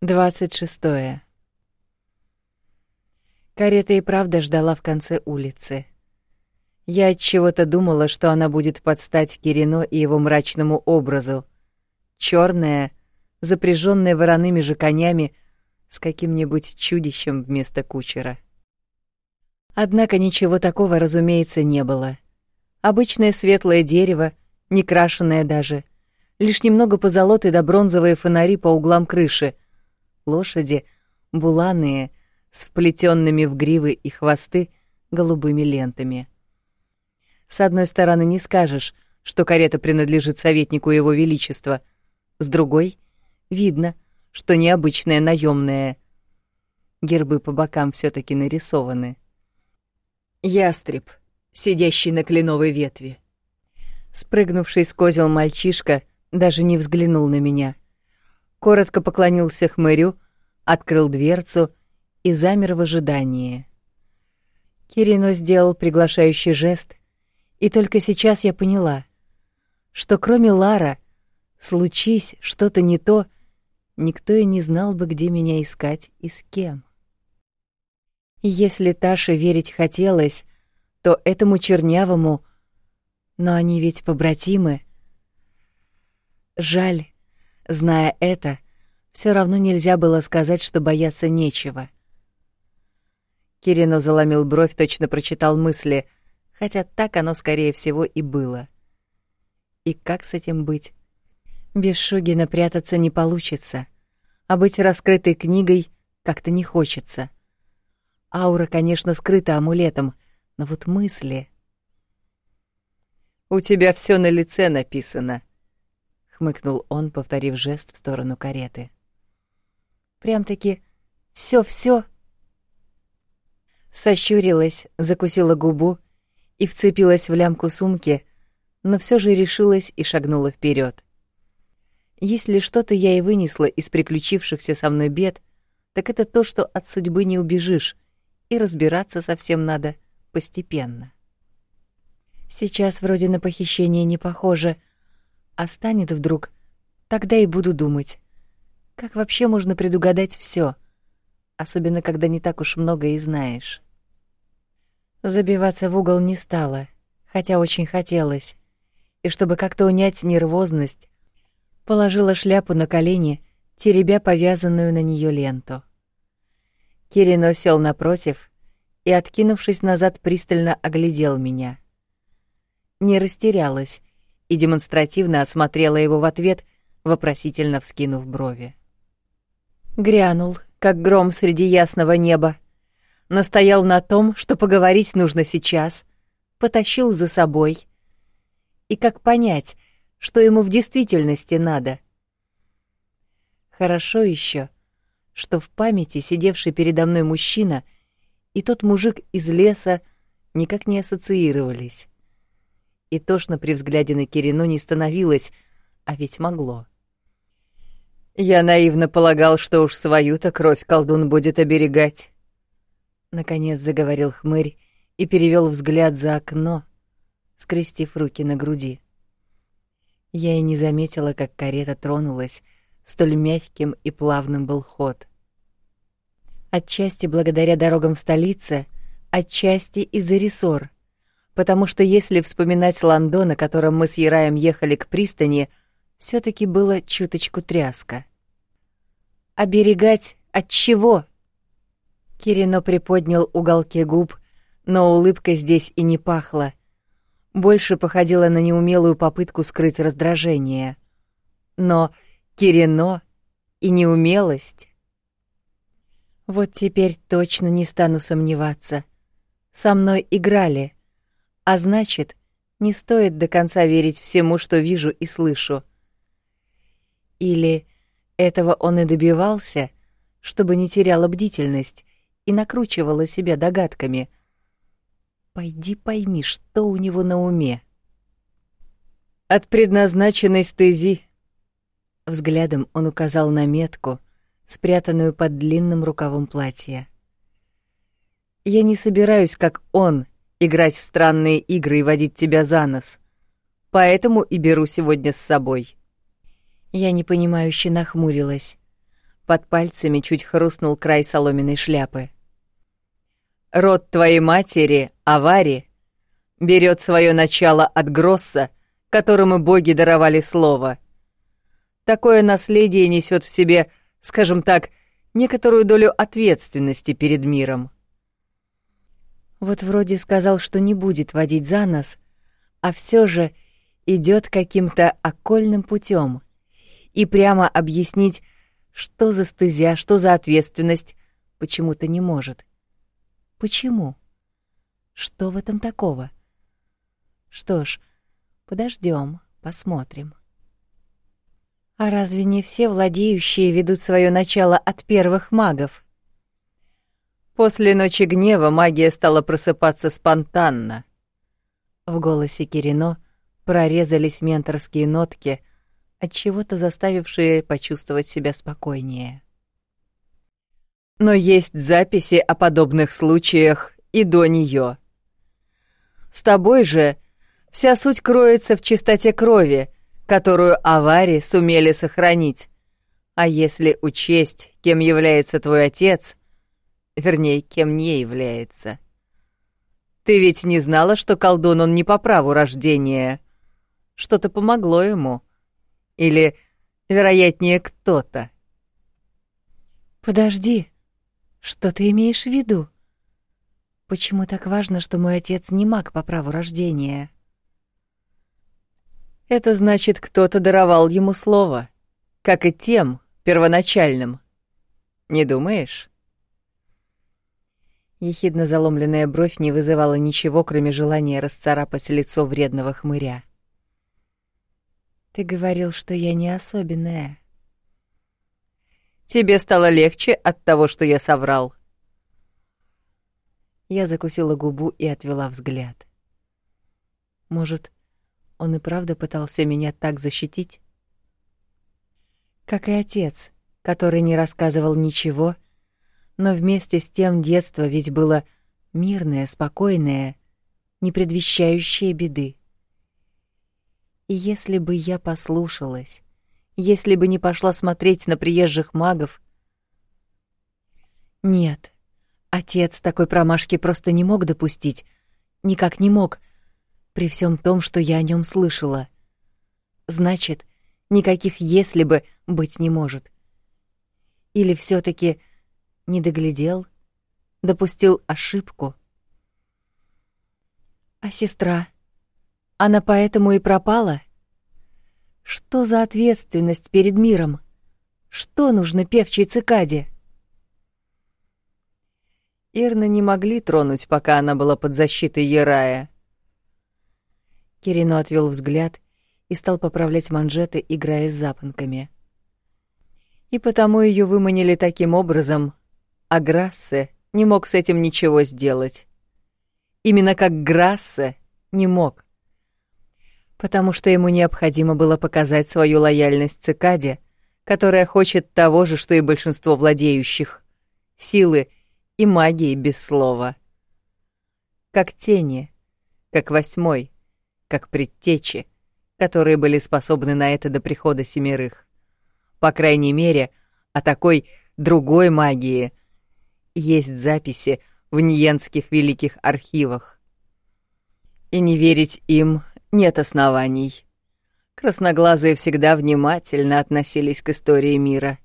26. Карета и правда ждала в конце улицы. Я от чего-то думала, что она будет подстать Кирино и его мрачному образу. Черная, запряженная вороными же конями, с каким-нибудь чудищем вместо кучера. Однако ничего такого, разумеется, не было. Обычное светлое дерево, не крашенное даже, лишь немного позолоты да бронзовые фонари по углам крыши — лошади, буланые, с вплетенными в гривы и хвосты голубыми лентами. С одной стороны, не скажешь, что карета принадлежит советнику его величества, с другой — видно, что необычная наемная. Гербы по бокам все таки нарисованы. Ястреб, сидящий на кленовой ветви. Спрыгнувший с козел мальчишка даже не взглянул на меня — коротко поклонился хмырю, открыл дверцу и замер в ожидании. Кирино сделал приглашающий жест, и только сейчас я поняла, что кроме Лара, случись что-то не то, никто и не знал бы, где меня искать и с кем. Если Таше верить хотелось, то этому чернявому, но они ведь побратимы. Жаль, Зная это, все равно нельзя было сказать, что бояться нечего. Кирино заломил бровь, точно прочитал мысли, хотя так оно, скорее всего, и было. И как с этим быть? Без Шугина прятаться не получится, а быть раскрытой книгой как-то не хочется. Аура, конечно, скрыта амулетом, но вот мысли... «У тебя все на лице написано», хмыкнул он, повторив жест в сторону кареты. Прям-таки все-все. Сощурилась, закусила губу и вцепилась в лямку сумки, но все же решилась и шагнула вперед. Если что-то я и вынесла из приключившихся со мной бед, так это то, что от судьбы не убежишь, и разбираться совсем надо постепенно. Сейчас вроде на похищение не похоже — а станет вдруг, тогда и буду думать. Как вообще можно предугадать все, особенно когда не так уж много и знаешь? Забиваться в угол не стала, хотя очень хотелось. И чтобы как-то унять нервозность, положила шляпу на колени, теребя повязанную на нее ленту. Кирино сел напротив и, откинувшись назад, пристально оглядел меня. Не растерялась и демонстративно осмотрела его в ответ, вопросительно вскинув брови. Грянул, как гром среди ясного неба. Настоял на том, что поговорить нужно сейчас, потащил за собой. И как понять, что ему в действительности надо? Хорошо еще, что в памяти сидевший передо мной мужчина и тот мужик из леса никак не ассоциировались и тошно при взгляде на Кирину не становилось, а ведь могло. Я наивно полагал, что уж свою-то кровь колдун будет оберегать. Наконец заговорил хмырь и перевел взгляд за окно, скрестив руки на груди. Я и не заметила, как карета тронулась, столь мягким и плавным был ход. Отчасти благодаря дорогам в столице, отчасти из-за рессор — потому что если вспоминать Лондон, на котором мы с Яраем ехали к пристани, все таки было чуточку тряска. «Оберегать от чего?» Кирино приподнял уголки губ, но улыбка здесь и не пахла. Больше походила на неумелую попытку скрыть раздражение. Но Кирино и неумелость... Вот теперь точно не стану сомневаться. Со мной играли — а значит, не стоит до конца верить всему, что вижу и слышу. Или этого он и добивался, чтобы не теряла бдительность и накручивала себя догадками. Пойди пойми, что у него на уме. От предназначенной стези. Взглядом он указал на метку, спрятанную под длинным рукавом платья. Я не собираюсь, как он, играть в странные игры и водить тебя за нос. Поэтому и беру сегодня с собой. Я непонимающе нахмурилась. Под пальцами чуть хрустнул край соломенной шляпы. Род твоей матери, Авари, берет свое начало от Гросса, которому боги даровали слово. Такое наследие несет в себе, скажем так, некоторую долю ответственности перед миром. Вот вроде сказал, что не будет водить за нос, а все же идет каким-то окольным путем и прямо объяснить, что за стезя, что за ответственность, почему-то не может. Почему? Что в этом такого? Что ж, подождем, посмотрим. А разве не все владеющие ведут свое начало от первых магов? После ночи гнева магия стала просыпаться спонтанно. В голосе Кирино прорезались менторские нотки, от чего-то заставившие почувствовать себя спокойнее. Но есть записи о подобных случаях и до нее. С тобой же вся суть кроется в чистоте крови, которую авари сумели сохранить. А если учесть, кем является твой отец, вернее, кем не является. Ты ведь не знала, что колдун он не по праву рождения. Что-то помогло ему. Или, вероятнее, кто-то. Подожди, что ты имеешь в виду? Почему так важно, что мой отец не маг по праву рождения? Это значит, кто-то даровал ему слово, как и тем, первоначальным. Не думаешь? Ехидно заломленная бровь не вызывала ничего, кроме желания расцарапать лицо вредного хмыря. Ты говорил, что я не особенная. Тебе стало легче от того, что я соврал. Я закусила губу и отвела взгляд. Может, он и правда пытался меня так защитить? Как и отец, который не рассказывал ничего, но вместе с тем детство ведь было мирное, спокойное, не предвещающее беды. И если бы я послушалась, если бы не пошла смотреть на приезжих магов... Нет, отец такой промашки просто не мог допустить, никак не мог, при всем том, что я о нем слышала. Значит, никаких «если бы» быть не может. Или все таки не доглядел, допустил ошибку. А сестра? Она поэтому и пропала? Что за ответственность перед миром? Что нужно певчей цикаде? Ирна не могли тронуть, пока она была под защитой Ярая. Кирино отвел взгляд и стал поправлять манжеты, играя с запонками. И потому ее выманили таким образом, а Грассе не мог с этим ничего сделать. Именно как Грассе не мог потому что ему необходимо было показать свою лояльность цикаде, которая хочет того же, что и большинство владеющих — силы и магии без слова. Как тени, как восьмой, как предтечи, которые были способны на это до прихода семерых. По крайней мере, о такой другой магии есть записи в Ньенских великих архивах. И не верить им нет оснований. Красноглазые всегда внимательно относились к истории мира.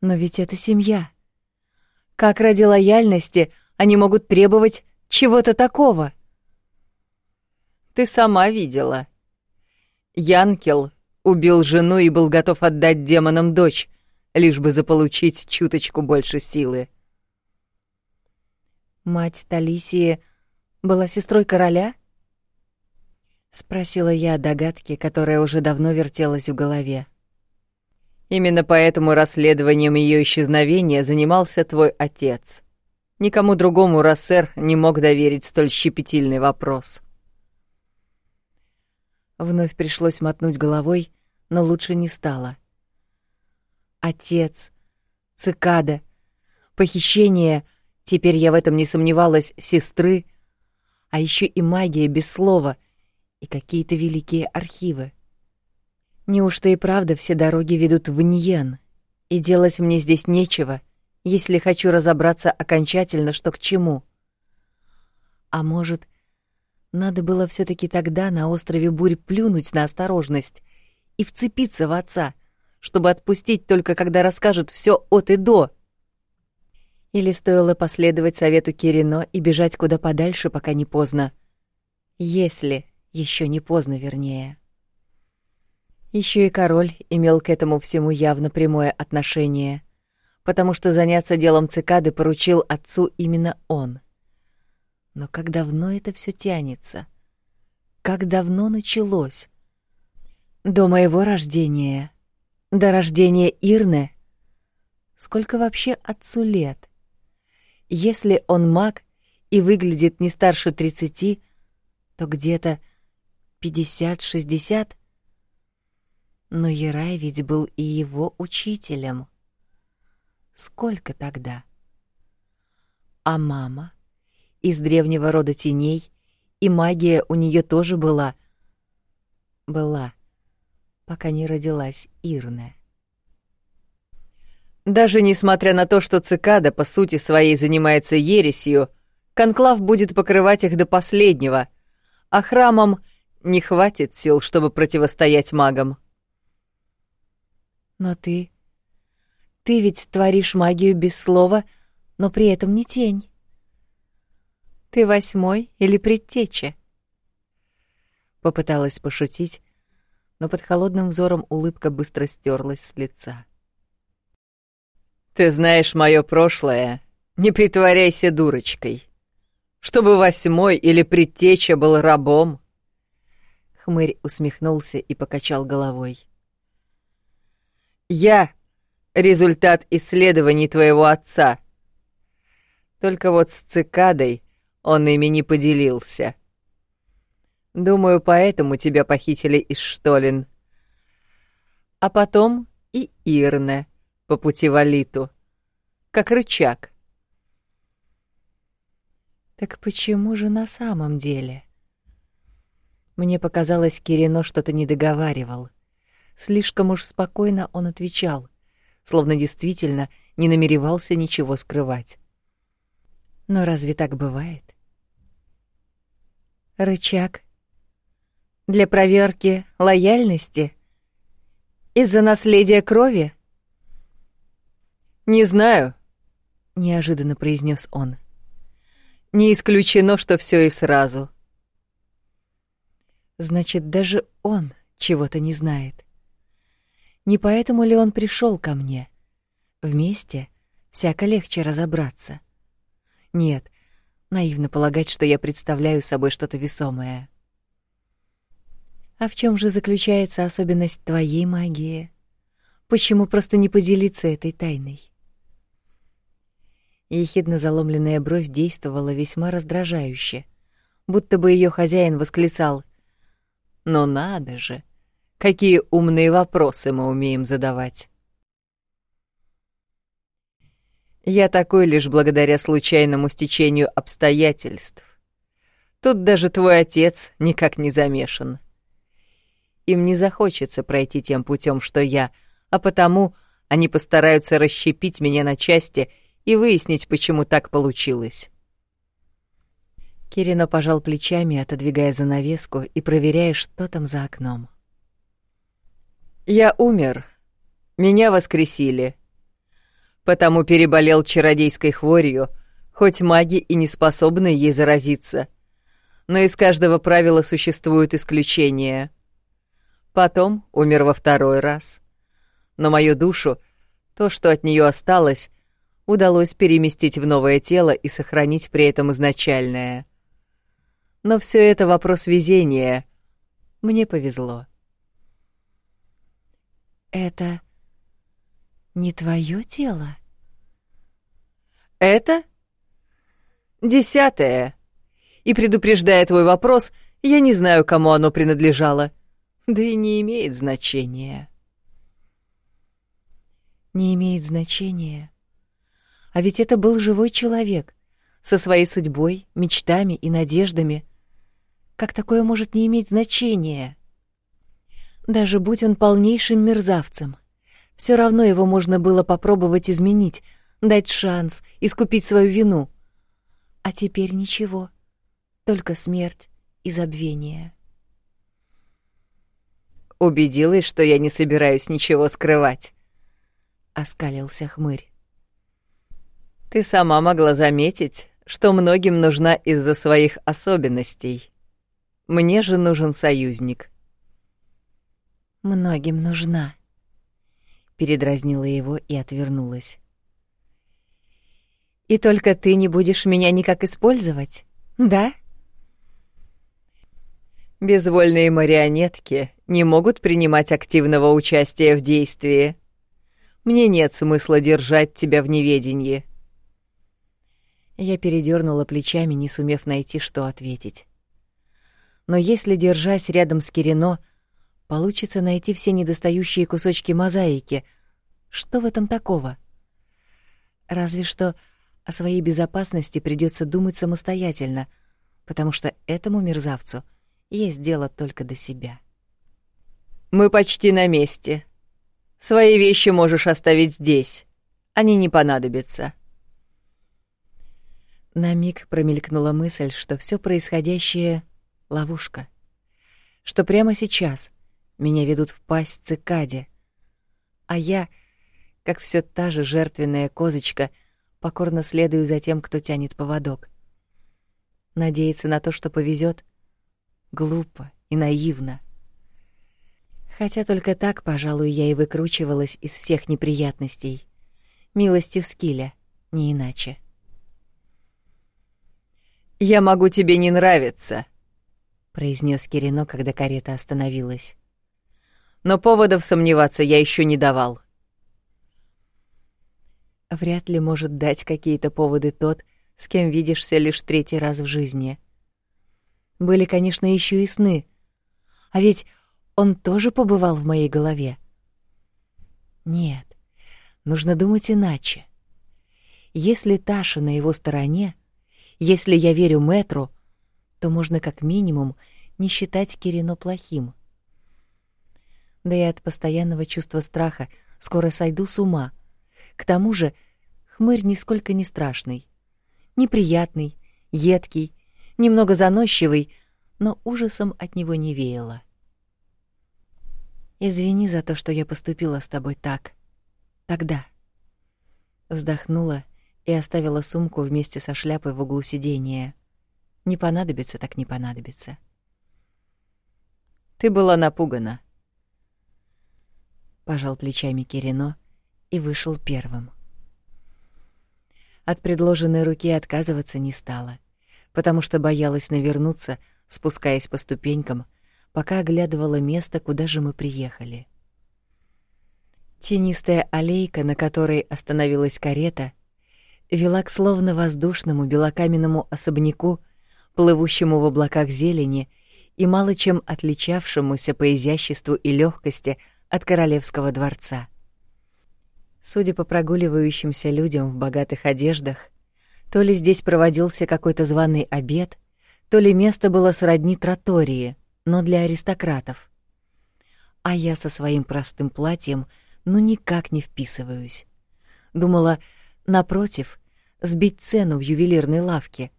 Но ведь это семья. Как ради лояльности они могут требовать чего-то такого? Ты сама видела. Янкел убил жену и был готов отдать демонам дочь, лишь бы заполучить чуточку больше силы. Мать Талисии была сестрой короля? спросила я о догадке, которая уже давно вертелась в голове. Именно поэтому расследованием ее исчезновения занимался твой отец. Никому другому Рассер не мог доверить столь щепетильный вопрос. Вновь пришлось мотнуть головой, но лучше не стало. Отец, цикада, похищение, теперь я в этом не сомневалась, сестры — а еще и магия без слова и какие-то великие архивы. Неужто и правда все дороги ведут в Ньен, и делать мне здесь нечего, если хочу разобраться окончательно, что к чему? А может, надо было все таки тогда на острове Бурь плюнуть на осторожность и вцепиться в отца, чтобы отпустить только когда расскажет все от и до? Или стоило последовать совету Кирино и бежать куда подальше, пока не поздно? Если еще не поздно, вернее. Еще и король имел к этому всему явно прямое отношение, потому что заняться делом цикады поручил отцу именно он. Но как давно это все тянется? Как давно началось? До моего рождения, до рождения Ирны. Сколько вообще отцу лет? Если он маг и выглядит не старше тридцати, то где-то пятьдесят-шестьдесят. Но Ерай ведь был и его учителем. Сколько тогда? А мама? Из древнего рода теней, и магия у нее тоже была. Была, пока не родилась Ирна. Даже несмотря на то, что цикада по сути своей занимается ересью, конклав будет покрывать их до последнего, а храмам не хватит сил, чтобы противостоять магам. Но ты... Ты ведь творишь магию без слова, но при этом не тень. Ты восьмой или предтеча? Попыталась пошутить, но под холодным взором улыбка быстро стерлась с лица. Ты знаешь мое прошлое. Не притворяйся дурочкой. Чтобы восьмой или предтеча был рабом. Хмырь усмехнулся и покачал головой. Я — результат исследований твоего отца. Только вот с цикадой он ими не поделился. Думаю, поэтому тебя похитили из Штолин. А потом и Ирне — по пути в Алиту, как рычаг. Так почему же на самом деле? Мне показалось, Кирино что-то не договаривал. Слишком уж спокойно он отвечал, словно действительно не намеревался ничего скрывать. Но разве так бывает? Рычаг для проверки лояльности из-за наследия крови? «Не знаю», — неожиданно произнес он. «Не исключено, что все и сразу». Значит, даже он чего-то не знает. Не поэтому ли он пришел ко мне? Вместе всяко легче разобраться. Нет, наивно полагать, что я представляю собой что-то весомое. А в чем же заключается особенность твоей магии? Почему просто не поделиться этой тайной? Ехидно заломленная бровь действовала весьма раздражающе, будто бы ее хозяин восклицал: "Но надо же, какие умные вопросы мы умеем задавать". Я такой лишь благодаря случайному стечению обстоятельств. Тут даже твой отец никак не замешан. Им не захочется пройти тем путем, что я, а потому они постараются расщепить меня на части и выяснить, почему так получилось. Кирино пожал плечами, отодвигая занавеску и проверяя, что там за окном. «Я умер. Меня воскресили. Потому переболел чародейской хворью, хоть маги и не способны ей заразиться. Но из каждого правила существуют исключения. Потом умер во второй раз. Но мою душу, то, что от нее осталось, удалось переместить в новое тело и сохранить при этом изначальное. Но все это вопрос везения. Мне повезло. Это не твое тело? Это десятое. И предупреждая твой вопрос, я не знаю, кому оно принадлежало. Да и не имеет значения. Не имеет значения. А ведь это был живой человек, со своей судьбой, мечтами и надеждами. Как такое может не иметь значения? Даже будь он полнейшим мерзавцем, все равно его можно было попробовать изменить, дать шанс, искупить свою вину. А теперь ничего, только смерть и забвение. Убедилась, что я не собираюсь ничего скрывать. Оскалился хмырь. Ты сама могла заметить, что многим нужна из-за своих особенностей. Мне же нужен союзник. Многим нужна. Передразнила его и отвернулась. И только ты не будешь меня никак использовать, да? Безвольные марионетки не могут принимать активного участия в действии. Мне нет смысла держать тебя в неведении. Я передернула плечами, не сумев найти, что ответить. Но если, держась рядом с Кирино, получится найти все недостающие кусочки мозаики, что в этом такого? Разве что о своей безопасности придется думать самостоятельно, потому что этому мерзавцу есть дело только до себя. Мы почти на месте. Свои вещи можешь оставить здесь. Они не понадобятся. На миг промелькнула мысль, что все происходящее — ловушка. Что прямо сейчас меня ведут в пасть цикаде, а я, как все та же жертвенная козочка, покорно следую за тем, кто тянет поводок. Надеяться на то, что повезет, глупо и наивно. Хотя только так, пожалуй, я и выкручивалась из всех неприятностей. Милостью скиля, не иначе. «Я могу тебе не нравиться», — произнес Кирино, когда карета остановилась. «Но поводов сомневаться я еще не давал». Вряд ли может дать какие-то поводы тот, с кем видишься лишь третий раз в жизни. Были, конечно, еще и сны. А ведь он тоже побывал в моей голове. Нет, нужно думать иначе. Если Таша на его стороне, если я верю Мэтру, то можно как минимум не считать Кирино плохим. Да и от постоянного чувства страха скоро сойду с ума. К тому же хмырь нисколько не страшный. Неприятный, едкий, немного заносчивый, но ужасом от него не веяло. Извини за то, что я поступила с тобой так. Тогда. Вздохнула и оставила сумку вместе со шляпой в углу сидения. Не понадобится, так не понадобится. Ты была напугана. Пожал плечами Кирино и вышел первым. От предложенной руки отказываться не стала, потому что боялась навернуться, спускаясь по ступенькам, пока оглядывала место, куда же мы приехали. Тенистая аллейка, на которой остановилась карета — вела к словно воздушному белокаменному особняку, плывущему в облаках зелени и мало чем отличавшемуся по изяществу и легкости от королевского дворца. Судя по прогуливающимся людям в богатых одеждах, то ли здесь проводился какой-то званый обед, то ли место было сродни тротории, но для аристократов. А я со своим простым платьем ну никак не вписываюсь. Думала, напротив, сбить цену в ювелирной лавке,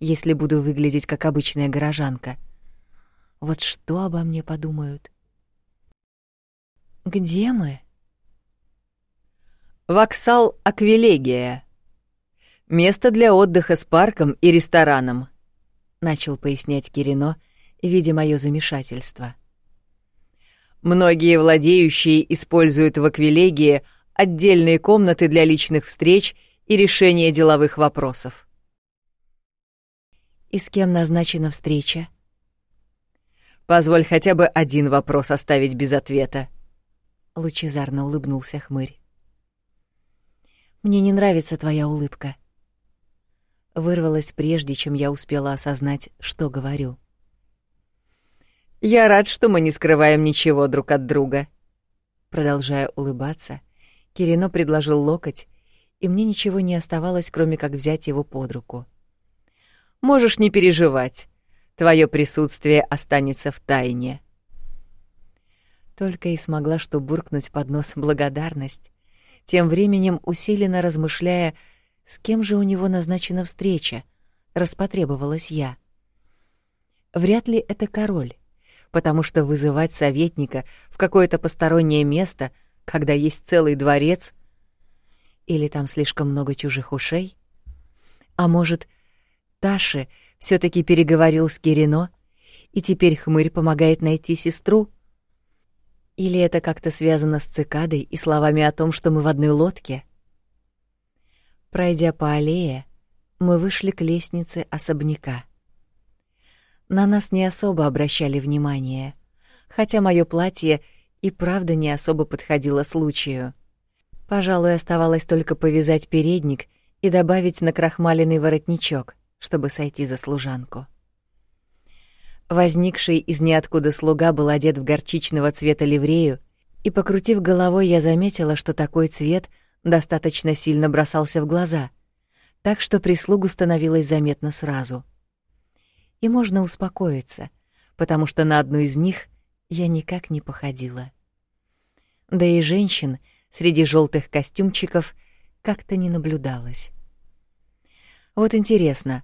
если буду выглядеть как обычная горожанка. Вот что обо мне подумают? Где мы? Воксал Аквилегия. Место для отдыха с парком и рестораном, начал пояснять Кирино, видя моё замешательство. Многие владеющие используют в Аквилегии отдельные комнаты для личных встреч и решения деловых вопросов. И с кем назначена встреча? Позволь хотя бы один вопрос оставить без ответа. Лучезарно улыбнулся хмырь. Мне не нравится твоя улыбка. Вырвалась прежде, чем я успела осознать, что говорю. Я рад, что мы не скрываем ничего друг от друга. Продолжая улыбаться, Кирино предложил локоть и мне ничего не оставалось, кроме как взять его под руку. «Можешь не переживать. Твое присутствие останется в тайне». Только и смогла что буркнуть под нос благодарность, тем временем усиленно размышляя, с кем же у него назначена встреча, распотребовалась я. Вряд ли это король, потому что вызывать советника в какое-то постороннее место, когда есть целый дворец, или там слишком много чужих ушей? А может, Таши все таки переговорил с Кирино, и теперь хмырь помогает найти сестру? Или это как-то связано с цикадой и словами о том, что мы в одной лодке? Пройдя по аллее, мы вышли к лестнице особняка. На нас не особо обращали внимание, хотя мое платье и правда не особо подходило случаю. Пожалуй, оставалось только повязать передник и добавить на крахмаленный воротничок, чтобы сойти за служанку. Возникший из ниоткуда слуга был одет в горчичного цвета ливрею, и, покрутив головой, я заметила, что такой цвет достаточно сильно бросался в глаза, так что прислугу становилось заметно сразу. И можно успокоиться, потому что на одну из них я никак не походила. Да и женщин среди желтых костюмчиков как-то не наблюдалось. Вот интересно,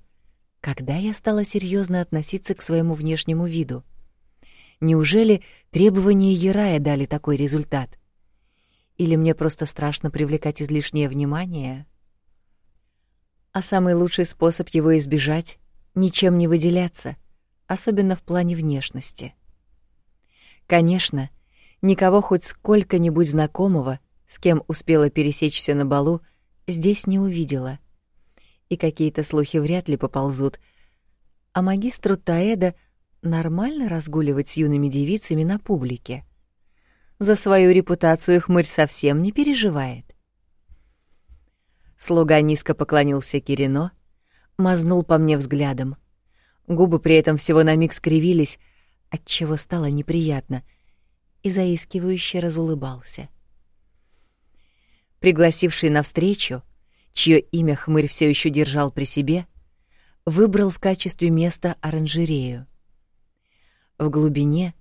когда я стала серьезно относиться к своему внешнему виду? Неужели требования Ярая дали такой результат? Или мне просто страшно привлекать излишнее внимание? А самый лучший способ его избежать — ничем не выделяться, особенно в плане внешности. Конечно, никого хоть сколько-нибудь знакомого, с кем успела пересечься на балу, здесь не увидела и какие-то слухи вряд ли поползут. А магистру Таэда нормально разгуливать с юными девицами на публике. За свою репутацию хмырь совсем не переживает. Слуга низко поклонился Кирино, мазнул по мне взглядом. Губы при этом всего на миг скривились, отчего стало неприятно, и заискивающе разулыбался. Пригласивший навстречу, чье имя хмырь все еще держал при себе, выбрал в качестве места оранжерею. В глубине,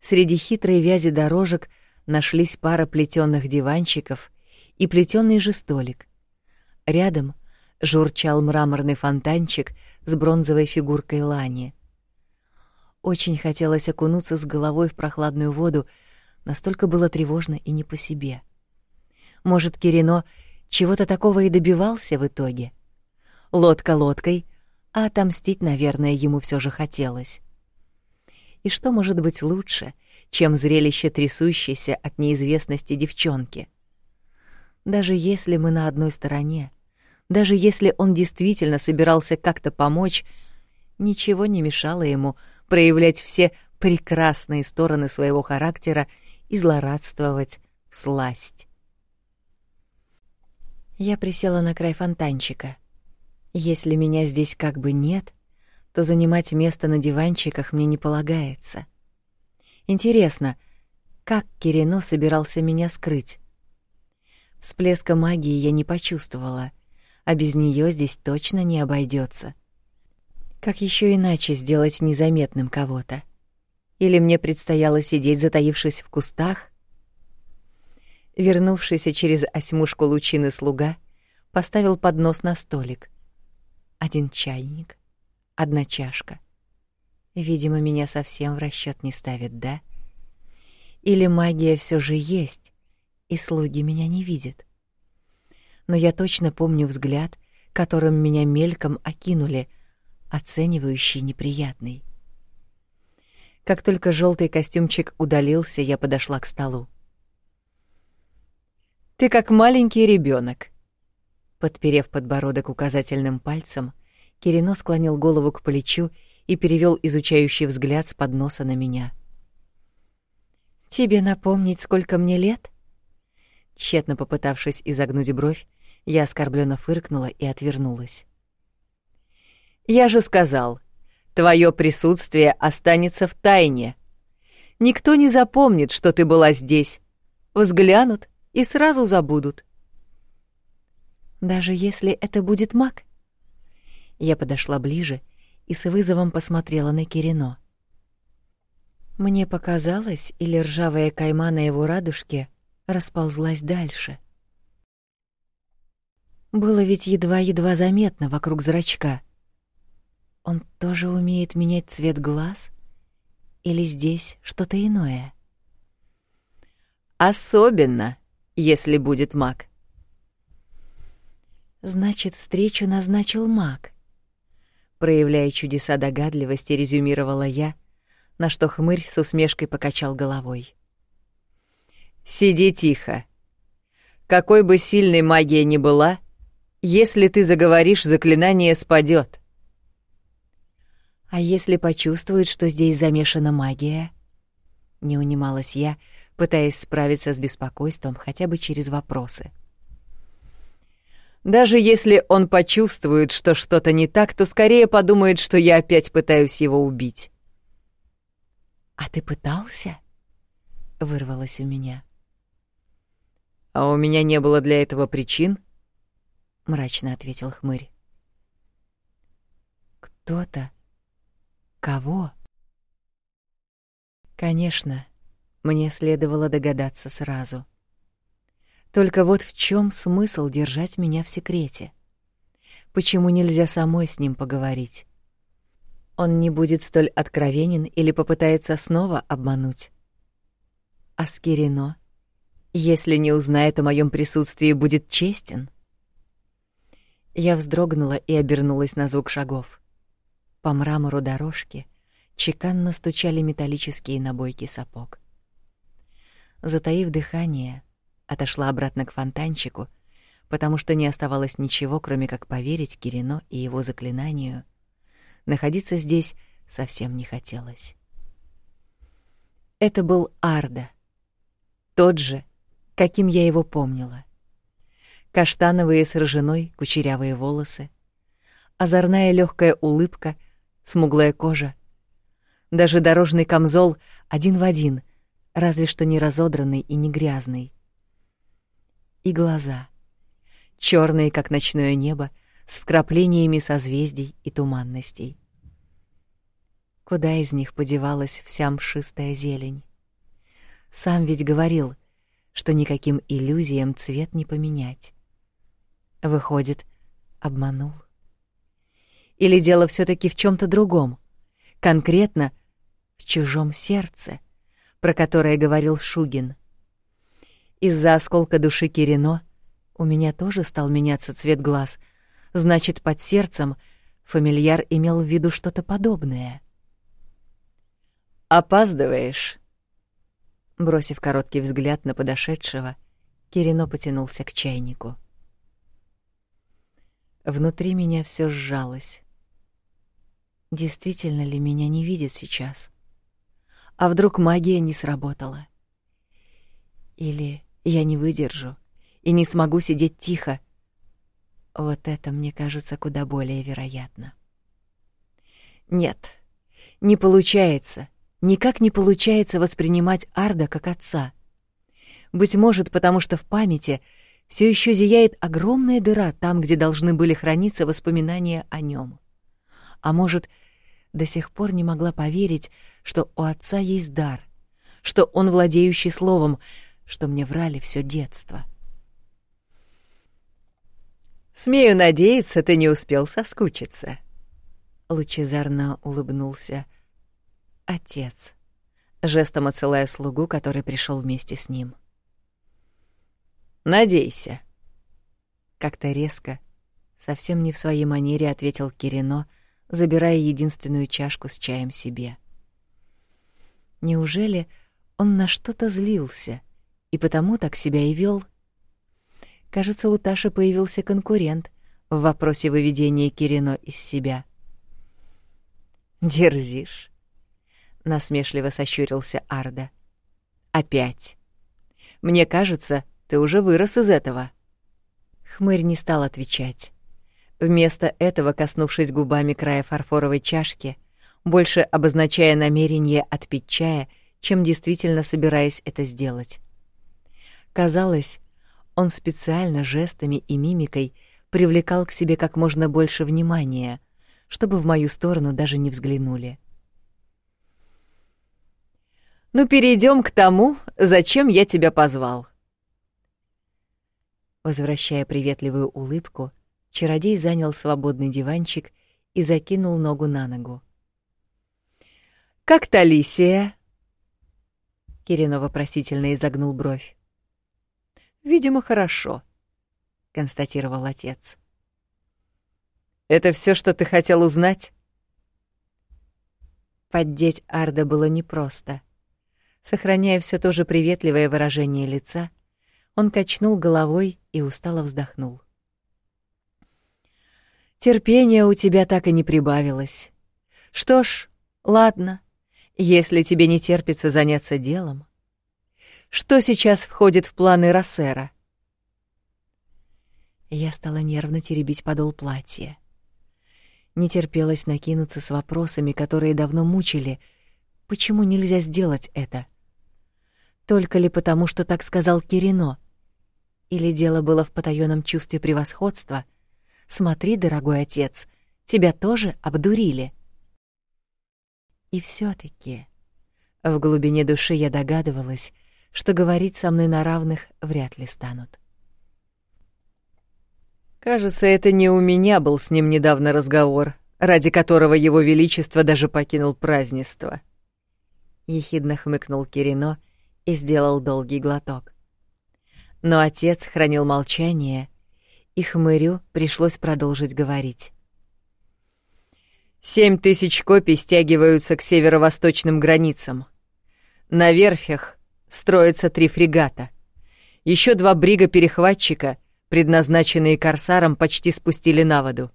среди хитрой вязи дорожек, нашлись пара плетённых диванчиков и плетёный же столик. Рядом журчал мраморный фонтанчик с бронзовой фигуркой лани. Очень хотелось окунуться с головой в прохладную воду, настолько было тревожно и не по себе. Может, Кирино чего-то такого и добивался в итоге. Лодка лодкой, а отомстить, наверное, ему все же хотелось. И что может быть лучше, чем зрелище трясущейся от неизвестности девчонки? Даже если мы на одной стороне, даже если он действительно собирался как-то помочь, ничего не мешало ему проявлять все прекрасные стороны своего характера и злорадствовать в сласть. Я присела на край фонтанчика. Если меня здесь как бы нет, то занимать место на диванчиках мне не полагается. Интересно, как Кирино собирался меня скрыть? Всплеска магии я не почувствовала, а без нее здесь точно не обойдется. Как еще иначе сделать незаметным кого-то? Или мне предстояло сидеть, затаившись в кустах, Вернувшийся через осьмушку лучины слуга поставил поднос на столик. Один чайник, одна чашка. Видимо, меня совсем в расчет не ставит, да? Или магия все же есть, и слуги меня не видят. Но я точно помню взгляд, которым меня мельком окинули, оценивающий неприятный. Как только желтый костюмчик удалился, я подошла к столу. Ты как маленький ребенок. Подперев подбородок указательным пальцем, Кирино склонил голову к плечу и перевел изучающий взгляд с подноса на меня. Тебе напомнить, сколько мне лет? Тщетно попытавшись изогнуть бровь, я оскорбленно фыркнула и отвернулась. Я же сказал, твое присутствие останется в тайне. Никто не запомнит, что ты была здесь. Взглянут и сразу забудут. Даже если это будет маг? Я подошла ближе и с вызовом посмотрела на Кирино. Мне показалось, или ржавая кайма на его радужке расползлась дальше. Было ведь едва-едва заметно вокруг зрачка. Он тоже умеет менять цвет глаз? Или здесь что-то иное? Особенно, если будет маг. Значит, встречу назначил маг. Проявляя чудеса догадливости, резюмировала я, на что хмырь с усмешкой покачал головой. Сиди тихо. Какой бы сильной магия ни была, если ты заговоришь, заклинание спадет. А если почувствует, что здесь замешана магия? Не унималась я, пытаясь справиться с беспокойством хотя бы через вопросы. Даже если он почувствует, что что-то не так, то скорее подумает, что я опять пытаюсь его убить. А ты пытался? вырвалось у меня. А у меня не было для этого причин, мрачно ответил хмырь. Кто-то Кого? Конечно, мне следовало догадаться сразу. Только вот в чем смысл держать меня в секрете? Почему нельзя самой с ним поговорить? Он не будет столь откровенен или попытается снова обмануть. А Скирино, если не узнает о моем присутствии, будет честен? Я вздрогнула и обернулась на звук шагов. По мрамору дорожки чеканно стучали металлические набойки сапог. Затаив дыхание, отошла обратно к фонтанчику, потому что не оставалось ничего, кроме как поверить Кирино и его заклинанию. Находиться здесь совсем не хотелось. Это был Арда, тот же, каким я его помнила. Каштановые с рыжиной кучерявые волосы, озорная легкая улыбка — смуглая кожа. Даже дорожный камзол один в один, разве что не разодранный и не грязный. И глаза. черные, как ночное небо, с вкраплениями созвездий и туманностей. Куда из них подевалась вся мшистая зелень? Сам ведь говорил, что никаким иллюзиям цвет не поменять. Выходит, обманул. Или дело все таки в чем то другом? Конкретно в чужом сердце, про которое говорил Шугин. Из-за осколка души Кирино у меня тоже стал меняться цвет глаз. Значит, под сердцем фамильяр имел в виду что-то подобное. «Опаздываешь?» Бросив короткий взгляд на подошедшего, Кирино потянулся к чайнику. Внутри меня все сжалось. Действительно ли меня не видит сейчас? А вдруг магия не сработала? Или я не выдержу и не смогу сидеть тихо? Вот это, мне кажется, куда более вероятно. Нет, не получается, никак не получается воспринимать Арда как отца. Быть может, потому что в памяти все еще зияет огромная дыра там, где должны были храниться воспоминания о нем а может, до сих пор не могла поверить, что у отца есть дар, что он владеющий словом, что мне врали все детство. «Смею надеяться, ты не успел соскучиться», — лучезарно улыбнулся отец, жестом отсылая слугу, который пришел вместе с ним. «Надейся», — как-то резко, совсем не в своей манере ответил Кирино, — забирая единственную чашку с чаем себе. Неужели он на что-то злился и потому так себя и вел? Кажется, у Таши появился конкурент в вопросе выведения Кирино из себя. «Дерзишь?» — насмешливо сощурился Арда. «Опять. Мне кажется, ты уже вырос из этого». Хмырь не стал отвечать. Вместо этого, коснувшись губами края фарфоровой чашки, больше обозначая намерение отпить чая, чем действительно собираясь это сделать. Казалось, он специально жестами и мимикой привлекал к себе как можно больше внимания, чтобы в мою сторону даже не взглянули. Ну, перейдем к тому, зачем я тебя позвал. Возвращая приветливую улыбку, чародей занял свободный диванчик и закинул ногу на ногу. «Как Талисия?» Киринов вопросительно изогнул бровь. «Видимо, хорошо», — констатировал отец. «Это все, что ты хотел узнать?» Поддеть Арда было непросто. Сохраняя все то же приветливое выражение лица, он качнул головой и устало вздохнул. Терпения у тебя так и не прибавилось. Что ж, ладно, если тебе не терпится заняться делом. Что сейчас входит в планы Рассера? Я стала нервно теребить подол платья. Не терпелось накинуться с вопросами, которые давно мучили. Почему нельзя сделать это? Только ли потому, что так сказал Кирино? Или дело было в потаённом чувстве превосходства? Смотри, дорогой отец, тебя тоже обдурили. И все таки в глубине души я догадывалась, что говорить со мной на равных вряд ли станут. Кажется, это не у меня был с ним недавно разговор, ради которого его величество даже покинул празднество. Ехидно хмыкнул Кирино и сделал долгий глоток. Но отец хранил молчание, и хмырю пришлось продолжить говорить. Семь тысяч копий стягиваются к северо-восточным границам. На верфях строятся три фрегата. Еще два брига-перехватчика, предназначенные корсарам, почти спустили на воду.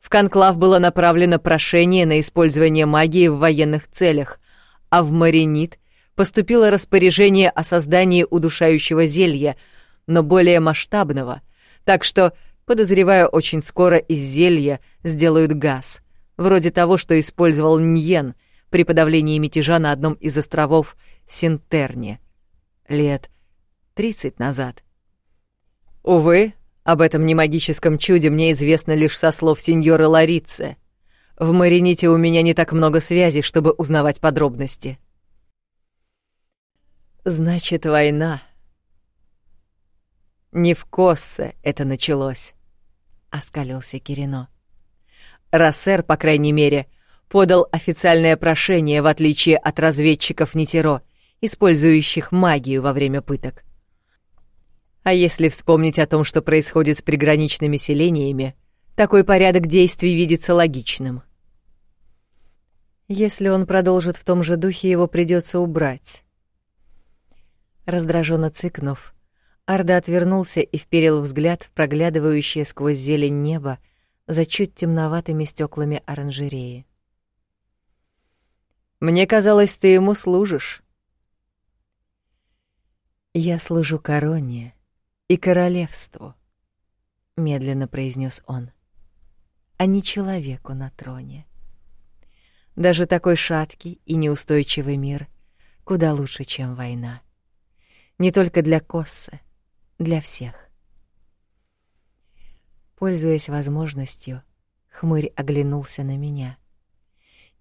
В конклав было направлено прошение на использование магии в военных целях, а в Маринит поступило распоряжение о создании удушающего зелья, но более масштабного, так что, подозреваю, очень скоро из зелья сделают газ — вроде того, что использовал Ньен при подавлении мятежа на одном из островов Синтерне лет 30 назад. Увы, об этом немагическом чуде мне известно лишь со слов сеньора Ларицы. В Марините у меня не так много связей, чтобы узнавать подробности. Значит, война. Не в Коссе это началось, — оскалился Кирино. Рассер, по крайней мере, подал официальное прошение в отличие от разведчиков Нитеро, использующих магию во время пыток. А если вспомнить о том, что происходит с приграничными селениями, такой порядок действий видится логичным. Если он продолжит в том же духе, его придется убрать. Раздраженно цыкнув, Арда отвернулся и вперил взгляд в проглядывающее сквозь зелень небо за чуть темноватыми стеклами оранжереи. «Мне казалось, ты ему служишь». «Я служу короне и королевству», — медленно произнес он, — «а не человеку на троне. Даже такой шаткий и неустойчивый мир куда лучше, чем война. Не только для Коссы, для всех. Пользуясь возможностью, хмырь оглянулся на меня.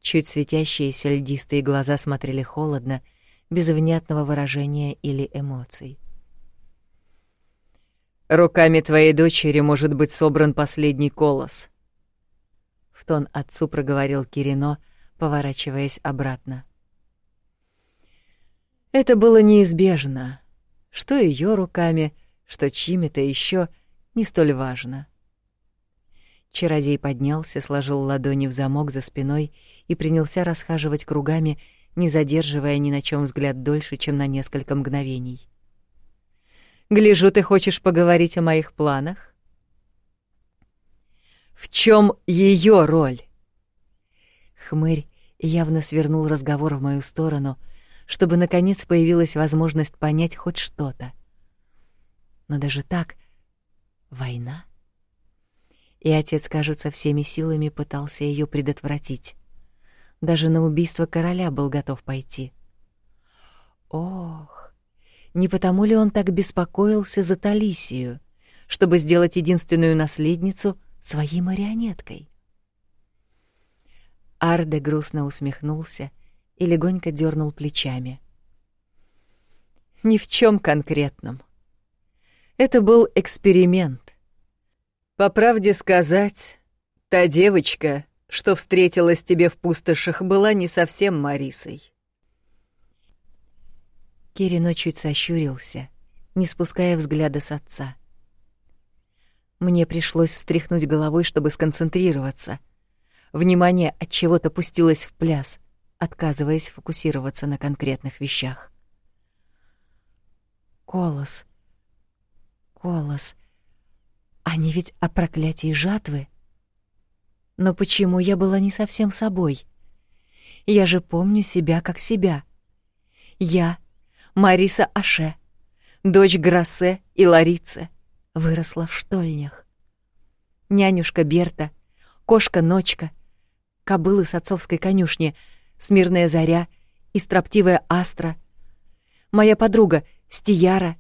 Чуть светящиеся льдистые глаза смотрели холодно, без внятного выражения или эмоций. «Руками твоей дочери может быть собран последний колос», — в тон отцу проговорил Кирино, поворачиваясь обратно. Это было неизбежно. Что ее руками, что чьими-то еще, не столь важно. Чародей поднялся, сложил ладони в замок за спиной и принялся расхаживать кругами, не задерживая ни на чем взгляд дольше, чем на несколько мгновений. «Гляжу, ты хочешь поговорить о моих планах?» «В чем ее роль?» Хмырь явно свернул разговор в мою сторону, чтобы, наконец, появилась возможность понять хоть что-то. Но даже так... Война? и отец, кажется, всеми силами пытался ее предотвратить. Даже на убийство короля был готов пойти. Ох, не потому ли он так беспокоился за Талисию, чтобы сделать единственную наследницу своей марионеткой? Арде грустно усмехнулся и легонько дернул плечами. Ни в чем конкретном. Это был эксперимент. По правде сказать, та девочка, что встретилась тебе в пустошах, была не совсем Марисой. Кирино чуть сощурился, не спуская взгляда с отца. Мне пришлось встряхнуть головой, чтобы сконцентрироваться. Внимание от чего-то пустилось в пляс, отказываясь фокусироваться на конкретных вещах. Колос. Колос. Они ведь о проклятии жатвы. Но почему я была не совсем собой? Я же помню себя как себя. Я, Мариса Аше, дочь Грассе и Ларицы, выросла в штольнях. Нянюшка Берта, кошка Ночка, кобылы с отцовской конюшни, смирная заря и строптивая Астра. Моя подруга Стияра,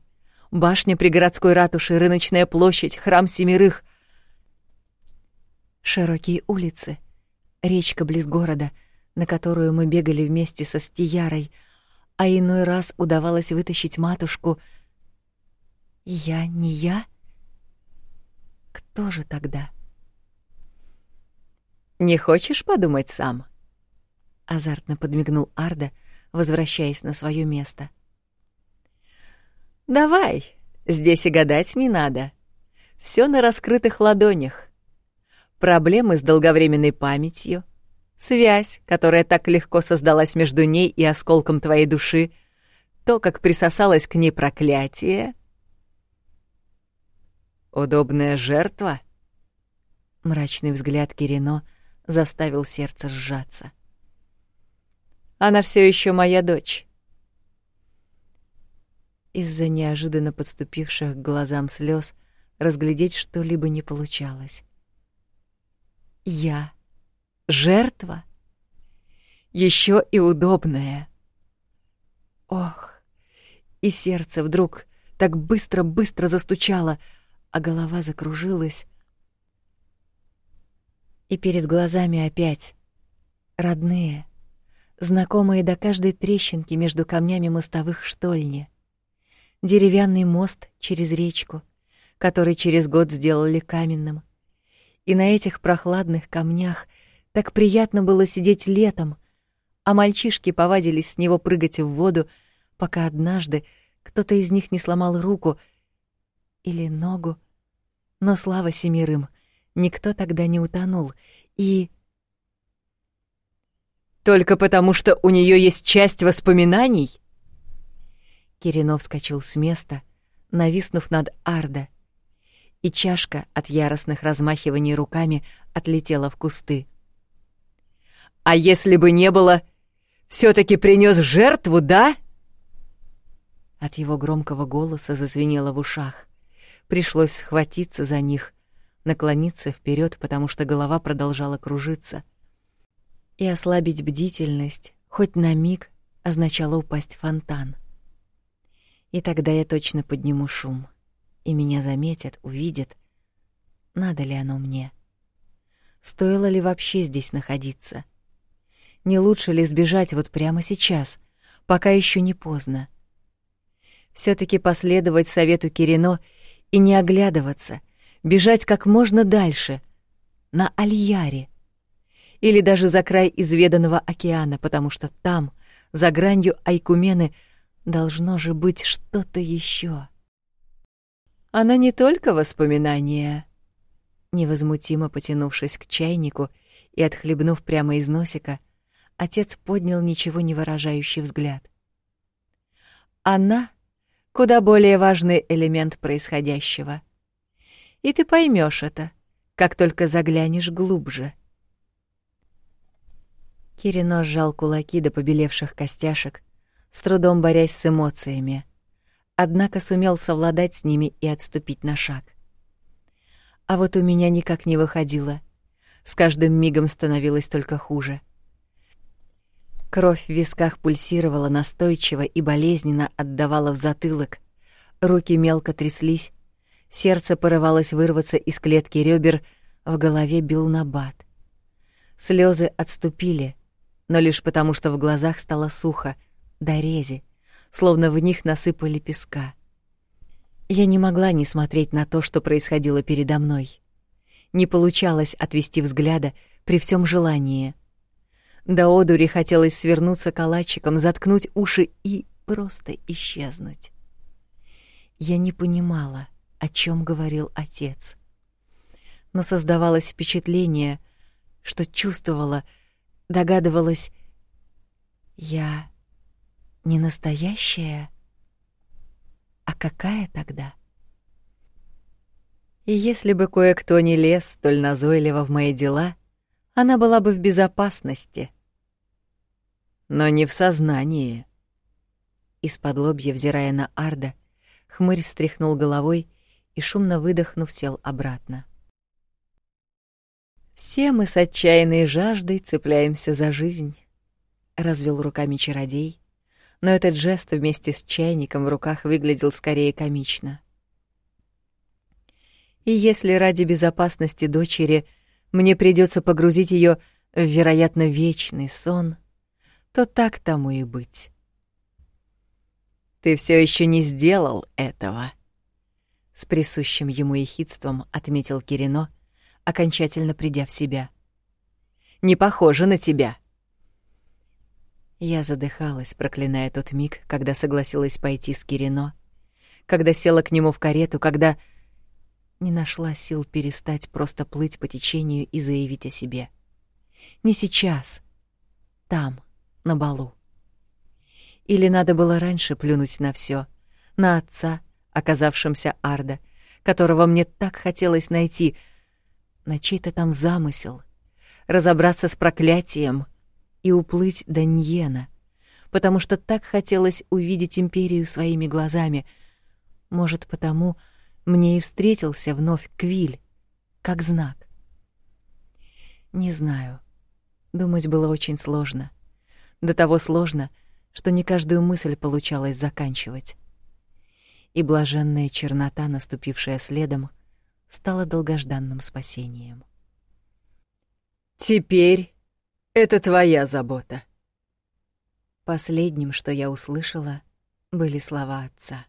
башня при городской ратуше, рыночная площадь, храм Семерых, Широкие улицы, речка близ города, на которую мы бегали вместе со Стиярой, а иной раз удавалось вытащить матушку. Я не я? Кто же тогда? Не хочешь подумать сам? Азартно подмигнул Арда, возвращаясь на свое место. Давай, здесь и гадать не надо. Все на раскрытых ладонях проблемы с долговременной памятью, связь, которая так легко создалась между ней и осколком твоей души, то, как присосалось к ней проклятие. Удобная жертва? Мрачный взгляд Кирино заставил сердце сжаться. Она все еще моя дочь. Из-за неожиданно подступивших к глазам слез разглядеть что-либо не получалось. Я жертва? Еще и удобная. Ох, и сердце вдруг так быстро-быстро застучало, а голова закружилась. И перед глазами опять родные, знакомые до каждой трещинки между камнями мостовых штольни. Деревянный мост через речку, который через год сделали каменным — и на этих прохладных камнях так приятно было сидеть летом, а мальчишки повадились с него прыгать в воду, пока однажды кто-то из них не сломал руку или ногу. Но слава семерым, никто тогда не утонул, и... «Только потому, что у нее есть часть воспоминаний?» Киринов вскочил с места, нависнув над Арда — и чашка от яростных размахиваний руками отлетела в кусты. «А если бы не было, все таки принес жертву, да?» От его громкого голоса зазвенело в ушах. Пришлось схватиться за них, наклониться вперед, потому что голова продолжала кружиться. И ослабить бдительность, хоть на миг, означало упасть в фонтан. И тогда я точно подниму шум и меня заметят, увидят. Надо ли оно мне? Стоило ли вообще здесь находиться? Не лучше ли сбежать вот прямо сейчас, пока еще не поздно? все таки последовать совету Кирино и не оглядываться, бежать как можно дальше, на Альяре. Или даже за край изведанного океана, потому что там, за гранью Айкумены, должно же быть что-то еще. Она не только воспоминание. Невозмутимо потянувшись к чайнику и отхлебнув прямо из носика, отец поднял ничего не выражающий взгляд. Она — куда более важный элемент происходящего. И ты поймешь это, как только заглянешь глубже. Кирино сжал кулаки до побелевших костяшек, с трудом борясь с эмоциями однако сумел совладать с ними и отступить на шаг. А вот у меня никак не выходило. С каждым мигом становилось только хуже. Кровь в висках пульсировала настойчиво и болезненно отдавала в затылок. Руки мелко тряслись, сердце порывалось вырваться из клетки ребер, в голове бил набат. Слезы отступили, но лишь потому, что в глазах стало сухо, до рези, словно в них насыпали песка. Я не могла не смотреть на то, что происходило передо мной. Не получалось отвести взгляда при всем желании. До одури хотелось свернуться калачиком, заткнуть уши и просто исчезнуть. Я не понимала, о чем говорил отец. Но создавалось впечатление, что чувствовала, догадывалась, я не настоящая, а какая тогда? И если бы кое-кто не лез столь назойливо в мои дела, она была бы в безопасности. Но не в сознании. Из-под лобья, взирая на Арда, хмырь встряхнул головой и, шумно выдохнув, сел обратно. «Все мы с отчаянной жаждой цепляемся за жизнь», — развел руками чародей, но этот жест вместе с чайником в руках выглядел скорее комично. И если ради безопасности дочери мне придется погрузить ее в, вероятно, вечный сон, то так тому и быть. Ты все еще не сделал этого, с присущим ему ехидством отметил Кирино, окончательно придя в себя. Не похоже на тебя. Я задыхалась, проклиная тот миг, когда согласилась пойти с Кирино, когда села к нему в карету, когда не нашла сил перестать просто плыть по течению и заявить о себе. Не сейчас. Там, на балу. Или надо было раньше плюнуть на все, на отца, оказавшимся Арда, которого мне так хотелось найти, на чей-то там замысел, разобраться с проклятием — и уплыть до Ньена, потому что так хотелось увидеть империю своими глазами. Может, потому мне и встретился вновь Квиль, как знак. Не знаю. Думать было очень сложно. До того сложно, что не каждую мысль получалось заканчивать. И блаженная чернота, наступившая следом, стала долгожданным спасением. «Теперь это твоя забота. Последним, что я услышала, были слова отца.